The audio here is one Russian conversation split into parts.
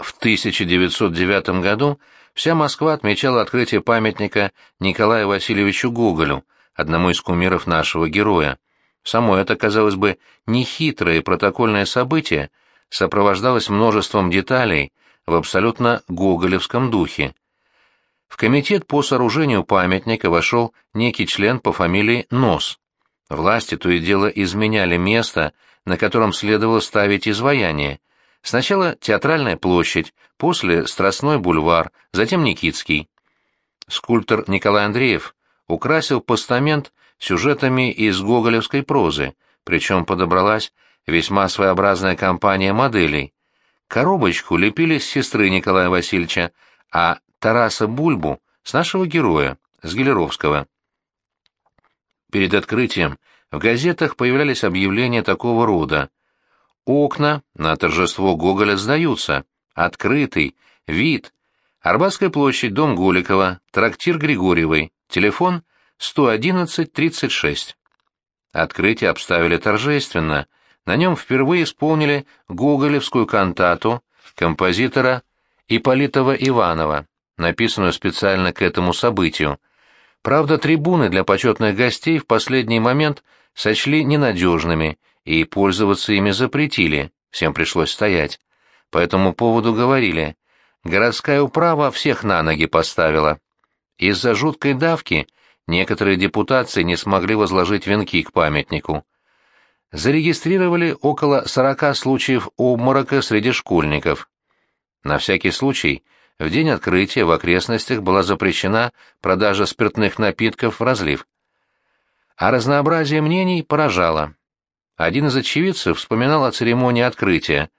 В 1909 году вся Москва отмечала открытие памятника Николаю Васильевичу Гоголю, одному из кумиров нашего героя. Само это, казалось бы, нехитрое протокольное событие сопровождалось множеством деталей в абсолютно гоголевском духе. В комитет по сооружению памятника вошел некий член по фамилии Нос. Власти то и дело изменяли место, на котором следовало ставить изваяние. Сначала Театральная площадь, после Страстной бульвар, затем Никитский. Скульптор Николай Андреев украсил постамент сюжетами из гоголевской прозы, причем подобралась весьма своеобразная компания моделей. Коробочку лепили с сестры Николая Васильевича, а Тараса Бульбу с нашего героя, с Гелеровского. Перед открытием в газетах появлялись объявления такого рода. Окна на торжество Гоголя сдаются. Открытый. Вид. Арбатская площадь, дом Голикова, трактир Григорьевой, телефон 111-36. Открытие обставили торжественно. На нем впервые исполнили гоголевскую кантату композитора Ипполитова Иванова, написанную специально к этому событию. Правда, трибуны для почетных гостей в последний момент сочли ненадежными и пользоваться ими запретили, всем пришлось стоять. По этому поводу говорили, городская управа всех на ноги поставила. Из-за жуткой давки некоторые депутации не смогли возложить венки к памятнику. Зарегистрировали около 40 случаев обморока среди школьников. На всякий случай, в день открытия в окрестностях была запрещена продажа спиртных напитков в разлив. А разнообразие мнений поражало. Один из очевидцев вспоминал о церемонии открытия.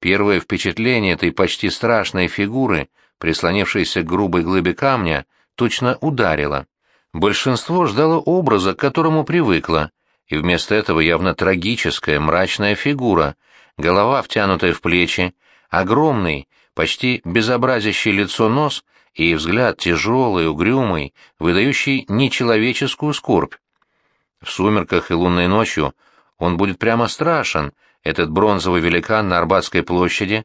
Первое впечатление этой почти страшной фигуры, прислонившейся к грубой глыбе камня, точно ударило. Большинство ждало образа, к которому привыкло, и вместо этого явно трагическая, мрачная фигура, голова втянутая в плечи, огромный, почти безобразящий лицо нос и взгляд тяжелый, угрюмый, выдающий нечеловеческую скорбь. В сумерках и лунной ночью он будет прямо страшен, этот бронзовый великан на Арбатской площади,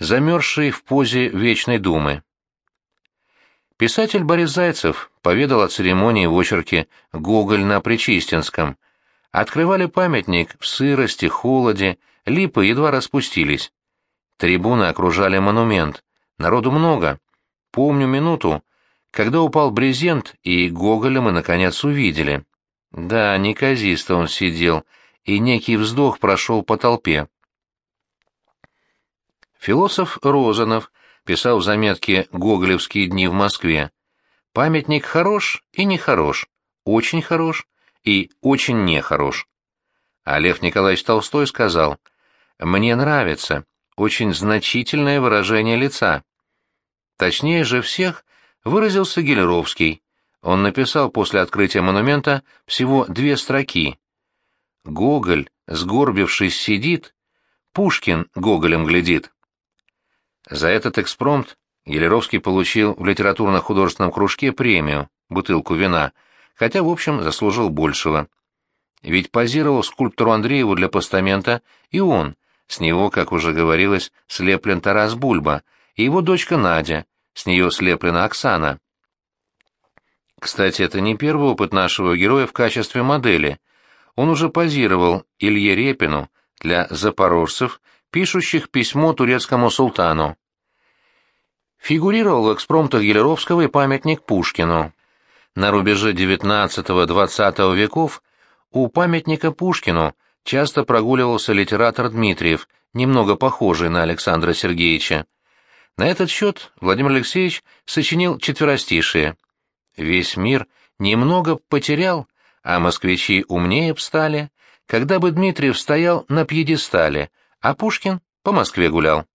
замерзший в позе Вечной Думы. Писатель Борис Зайцев поведал о церемонии в очерке «Гоголь на Причистинском». Открывали памятник в сырости, холоде, липы едва распустились. Трибуны окружали монумент. Народу много. Помню минуту, когда упал брезент, и Гоголя мы наконец увидели. Да, неказисто он сидел, и некий вздох прошел по толпе. Философ Розанов писал в заметке «Гоголевские дни в Москве». Памятник хорош и нехорош, очень хорош и очень нехорош. А Лев Николаевич Толстой сказал, «Мне нравится, очень значительное выражение лица». Точнее же всех выразился Гелеровский, он написал после открытия монумента всего две строки. «Гоголь, сгорбившись, сидит, Пушкин Гоголем глядит». За этот экспромт Гелеровский получил в литературно-художественном кружке премию, бутылку вина, хотя, в общем, заслужил большего. Ведь позировал скульптору Андрееву для постамента и он, с него, как уже говорилось, слеплен Тарас Бульба, и его дочка Надя, с нее слеплена Оксана. Кстати, это не первый опыт нашего героя в качестве модели. Он уже позировал Илье Репину для запорожцев, пишущих письмо турецкому султану. Фигурировал в экспромтах Гелеровского и памятник Пушкину. На рубеже XIX-XX веков у памятника Пушкину часто прогуливался литератор Дмитриев, немного похожий на Александра Сергеевича. На этот счет Владимир Алексеевич сочинил четверостишие – Весь мир немного потерял, а москвичи умнее б стали, когда бы Дмитриев стоял на пьедестале, а Пушкин по Москве гулял.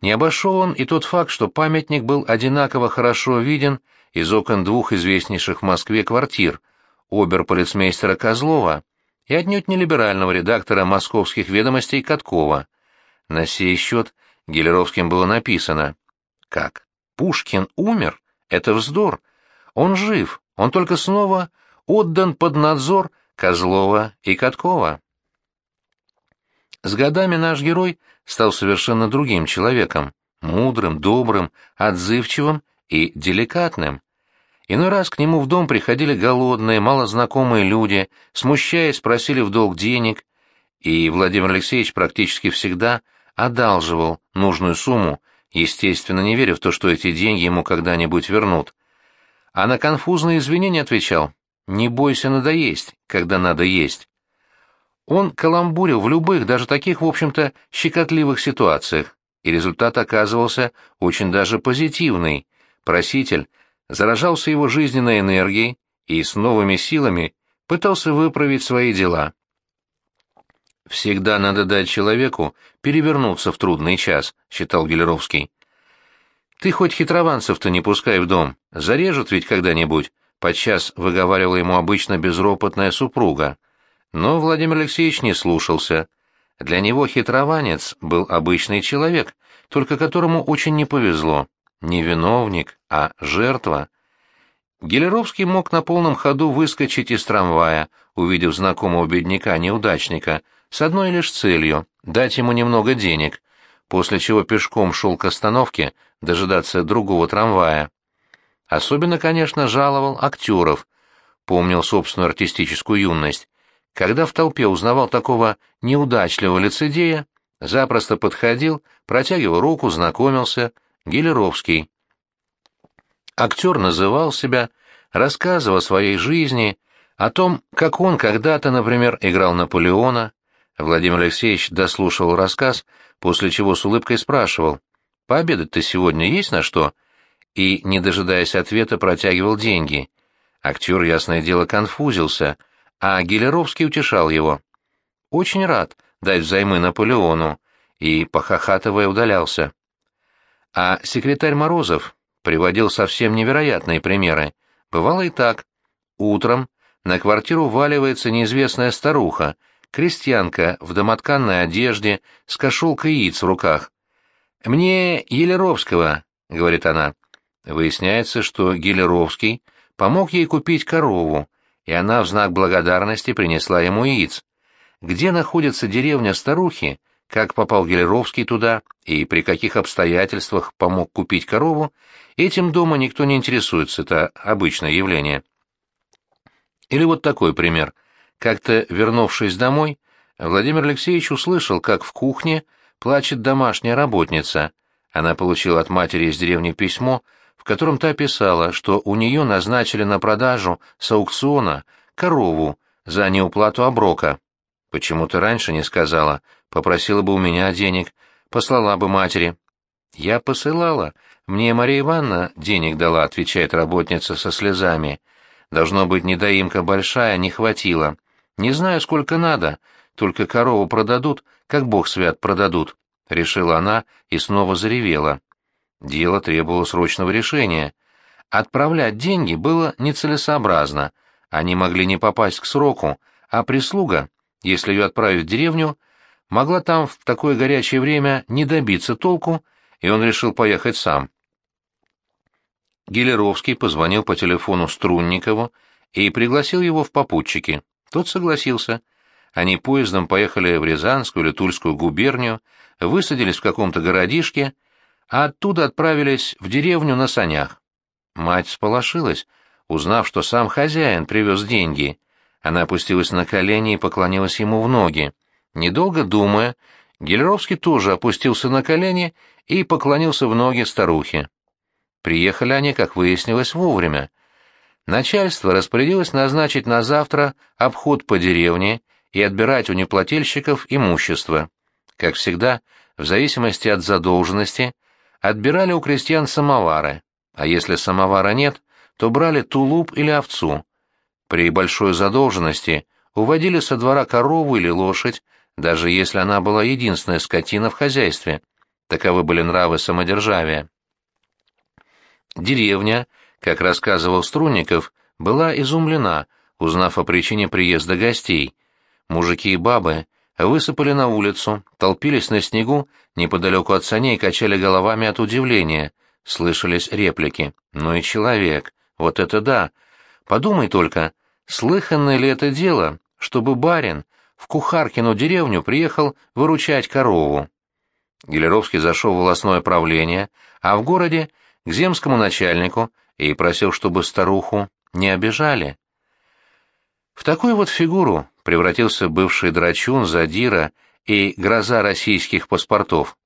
Не обошел он и тот факт, что памятник был одинаково хорошо виден из окон двух известнейших в Москве квартир оберполицмейстера Козлова и отнюдь не либерального редактора московских ведомостей Каткова. На сей счет Гелеровским было написано «Как? Пушкин умер?» Это вздор. Он жив, он только снова отдан под надзор Козлова и Каткова. С годами наш герой стал совершенно другим человеком, мудрым, добрым, отзывчивым и деликатным. Иной раз к нему в дом приходили голодные, малознакомые люди, смущаясь, просили в долг денег, и Владимир Алексеевич практически всегда одалживал нужную сумму, естественно, не веря в то, что эти деньги ему когда-нибудь вернут. А на конфузные извинения отвечал «Не бойся надоесть, когда надо есть». Он каламбурил в любых, даже таких, в общем-то, щекотливых ситуациях, и результат оказывался очень даже позитивный. Проситель заражался его жизненной энергией и с новыми силами пытался выправить свои дела. «Всегда надо дать человеку перевернуться в трудный час», — считал Гелеровский. «Ты хоть хитрованцев-то не пускай в дом, зарежут ведь когда-нибудь», — подчас выговаривала ему обычно безропотная супруга. Но Владимир Алексеевич не слушался. Для него хитрованец был обычный человек, только которому очень не повезло. Не виновник, а жертва. Гелеровский мог на полном ходу выскочить из трамвая, увидев знакомого бедняка-неудачника, с одной лишь целью — дать ему немного денег, после чего пешком шел к остановке дожидаться другого трамвая. Особенно, конечно, жаловал актеров, помнил собственную артистическую юность. Когда в толпе узнавал такого неудачливого лицедея, запросто подходил, протягивал руку, знакомился, Гелеровский. Актер называл себя, рассказывал о своей жизни, о том, как он когда-то, например, играл Наполеона. Владимир Алексеевич дослушал рассказ, после чего с улыбкой спрашивал, «Пообедать-то сегодня есть на что?» И, не дожидаясь ответа, протягивал деньги. Актер, ясное дело, конфузился — а Гелеровский утешал его. «Очень рад дать взаймы Наполеону», и, похохатывая, удалялся. А секретарь Морозов приводил совсем невероятные примеры. Бывало и так. Утром на квартиру валивается неизвестная старуха, крестьянка в домотканной одежде, с кошелкой яиц в руках. «Мне Елеровского», — говорит она. Выясняется, что Гелеровский помог ей купить корову, и она в знак благодарности принесла ему яиц. Где находится деревня старухи, как попал Гелеровский туда и при каких обстоятельствах помог купить корову, этим дома никто не интересуется, это обычное явление. Или вот такой пример. Как-то, вернувшись домой, Владимир Алексеевич услышал, как в кухне плачет домашняя работница. Она получила от матери из деревни письмо, в котором та писала, что у нее назначили на продажу с аукциона корову за неуплату оброка. Почему ты раньше не сказала? Попросила бы у меня денег, послала бы матери. Я посылала. Мне Мария Ивановна денег дала, отвечает работница со слезами. Должно быть, недоимка большая, не хватило. Не знаю, сколько надо, только корову продадут, как бог свят продадут, решила она и снова заревела. Дело требовало срочного решения. Отправлять деньги было нецелесообразно, они могли не попасть к сроку, а прислуга, если ее отправить в деревню, могла там в такое горячее время не добиться толку, и он решил поехать сам. Гелеровский позвонил по телефону Струнникову и пригласил его в попутчики. Тот согласился. Они поездом поехали в Рязанскую или Тульскую губернию, высадились в каком-то городишке а оттуда отправились в деревню на санях. Мать сполошилась, узнав, что сам хозяин привез деньги. Она опустилась на колени и поклонилась ему в ноги. Недолго думая, Гелеровский тоже опустился на колени и поклонился в ноги старухе. Приехали они, как выяснилось, вовремя. Начальство распорядилось назначить на завтра обход по деревне и отбирать у неплательщиков имущество. Как всегда, в зависимости от задолженности, Отбирали у крестьян самовары, а если самовара нет, то брали тулуп или овцу. При большой задолженности уводили со двора корову или лошадь, даже если она была единственная скотина в хозяйстве. Таковы были нравы самодержавия. Деревня, как рассказывал Струнников, была изумлена, узнав о причине приезда гостей. Мужики и бабы высыпали на улицу, толпились на снегу неподалеку от саней качали головами от удивления. Слышались реплики. «Ну и человек! Вот это да! Подумай только, слыханное ли это дело, чтобы барин в Кухаркину деревню приехал выручать корову. Гелеровский зашел в волосное правление, а в городе — к земскому начальнику и просил, чтобы старуху не обижали. В такую вот фигуру превратился бывший драчун, задира и гроза российских паспортов.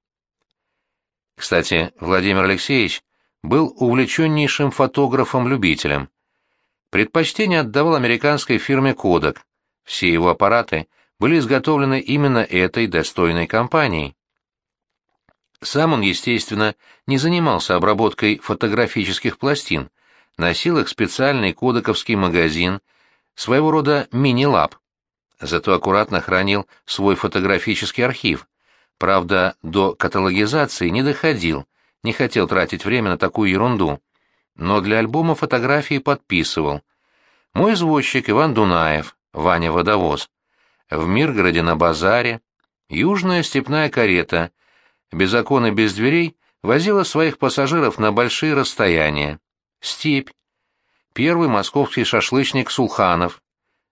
Кстати, Владимир Алексеевич был увлеченнейшим фотографом-любителем. Предпочтение отдавал американской фирме «Кодек». Все его аппараты были изготовлены именно этой достойной компанией. Сам он, естественно, не занимался обработкой фотографических пластин, носил их специальный кодековский магазин, своего рода мини-лаб. Зато аккуратно хранил свой фотографический архив. Правда, до каталогизации не доходил, не хотел тратить время на такую ерунду. Но для альбома фотографии подписывал. Мой извозчик Иван Дунаев, Ваня Водовоз. В Миргороде на базаре. Южная степная карета. Без окон и без дверей возила своих пассажиров на большие расстояния. Степь. Первый московский шашлычник Сулханов.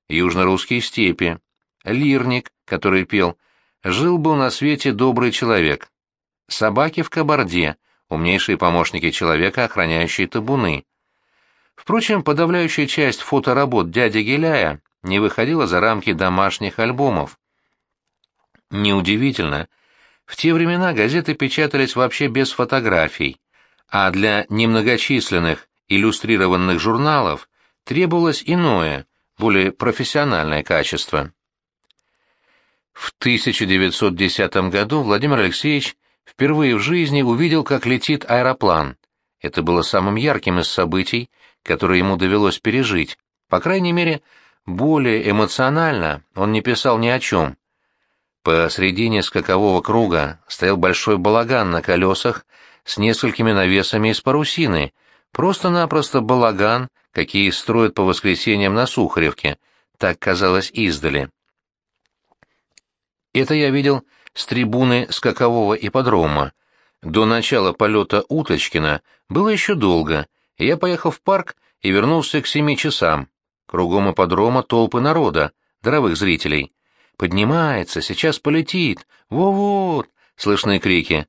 Южно-русские степи. Лирник, который пел «Жил-был на свете добрый человек». Собаки в кабарде, умнейшие помощники человека, охраняющие табуны. Впрочем, подавляющая часть фоторабот дяди Геляя не выходила за рамки домашних альбомов. Неудивительно, в те времена газеты печатались вообще без фотографий, а для немногочисленных иллюстрированных журналов требовалось иное, более профессиональное качество. В 1910 году Владимир Алексеевич впервые в жизни увидел, как летит аэроплан. Это было самым ярким из событий, которые ему довелось пережить. По крайней мере, более эмоционально он не писал ни о чем. Посредине скакового круга стоял большой балаган на колесах с несколькими навесами из парусины, просто-напросто балаган, какие строят по воскресеньям на Сухаревке, так казалось издали. Это я видел с трибуны скакового ипподрома. До начала полета Уточкина было еще долго, я поехал в парк и вернулся к семи часам. Кругом ипподрома толпы народа, здоровых зрителей. Поднимается, сейчас полетит. Во-вот! Слышны крики.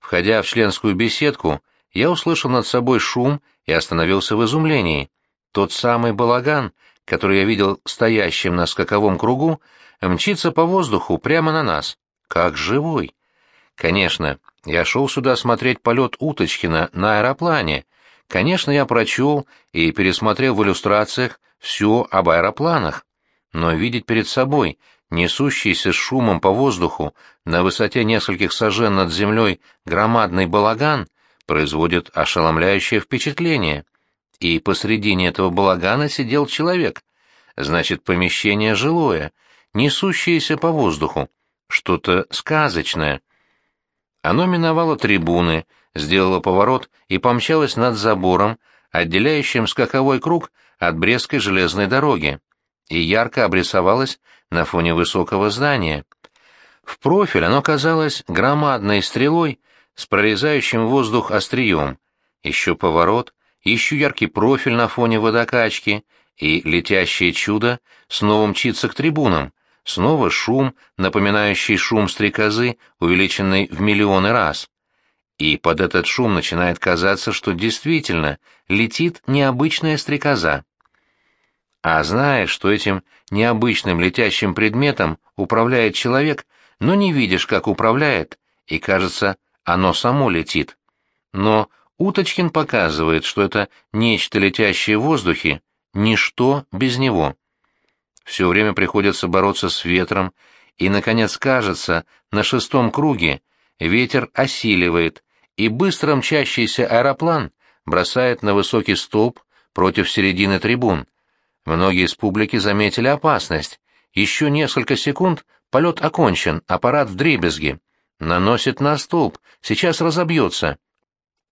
Входя в членскую беседку, я услышал над собой шум и остановился в изумлении. Тот самый балаган, который я видел стоящим на скаковом кругу, мчится по воздуху прямо на нас. Как живой! Конечно, я шел сюда смотреть полет Уточкина на аэроплане. Конечно, я прочел и пересмотрел в иллюстрациях все об аэропланах. Но видеть перед собой несущийся шумом по воздуху на высоте нескольких сажен над землей громадный балаган производит ошеломляющее впечатление. И посредине этого балагана сидел человек. Значит, помещение жилое, несущееся по воздуху, что-то сказочное. Оно миновало трибуны, сделало поворот и помчалось над забором, отделяющим скаковой круг от Брестской железной дороги и ярко обрисовалось на фоне высокого здания. В профиль оно казалось громадной стрелой с прорезающим воздух острием. Еще поворот, еще яркий профиль на фоне водокачки, и летящее чудо снова мчится к трибунам, снова шум, напоминающий шум стрекозы, увеличенный в миллионы раз. И под этот шум начинает казаться, что действительно летит необычная стрекоза. А знаешь, что этим необычным летящим предметом управляет человек, но не видишь, как управляет, и, кажется, оно само летит. Но Уточкин показывает, что это нечто летящее в воздухе, ничто без него. Все время приходится бороться с ветром, и, наконец, кажется, на шестом круге ветер осиливает, и быстро мчащийся аэроплан бросает на высокий столб против середины трибун. Многие из публики заметили опасность. Еще несколько секунд, полет окончен, аппарат в дребезги. Наносит на столб, сейчас разобьется.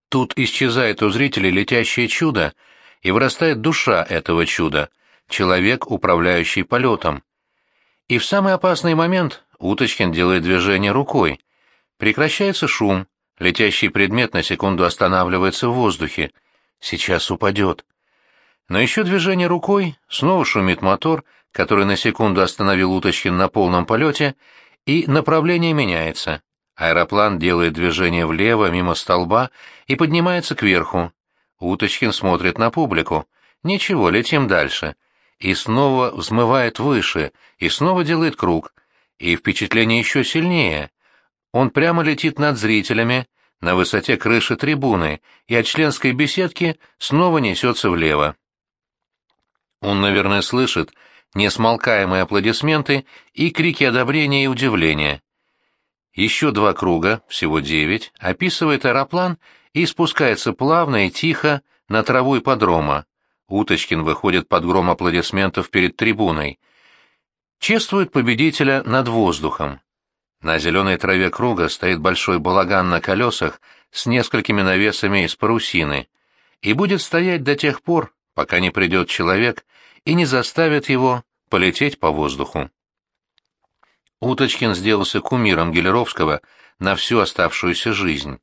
Тут исчезает у зрителей летящее чудо, и вырастает душа этого чуда, человек, управляющий полетом. И в самый опасный момент Уточкин делает движение рукой. Прекращается шум, летящий предмет на секунду останавливается в воздухе. Сейчас упадет. Но еще движение рукой, снова шумит мотор, который на секунду остановил Уточкин на полном полете, и направление меняется. Аэроплан делает движение влево, мимо столба, и поднимается кверху. Уточкин смотрит на публику. Ничего, летим дальше. И снова взмывает выше, и снова делает круг. И впечатление еще сильнее. Он прямо летит над зрителями, на высоте крыши трибуны, и от членской беседки снова несется влево. Он, наверное, слышит несмолкаемые аплодисменты и крики одобрения и удивления. Еще два круга, всего девять, описывает аэроплан и спускается плавно и тихо на траву ипподрома. Уточкин выходит под гром аплодисментов перед трибуной. Чествует победителя над воздухом. На зеленой траве круга стоит большой балаган на колесах с несколькими навесами из парусины и будет стоять до тех пор, пока не придет человек и не заставит его полететь по воздуху. Уточкин сделался кумиром Гелеровского на всю оставшуюся жизнь.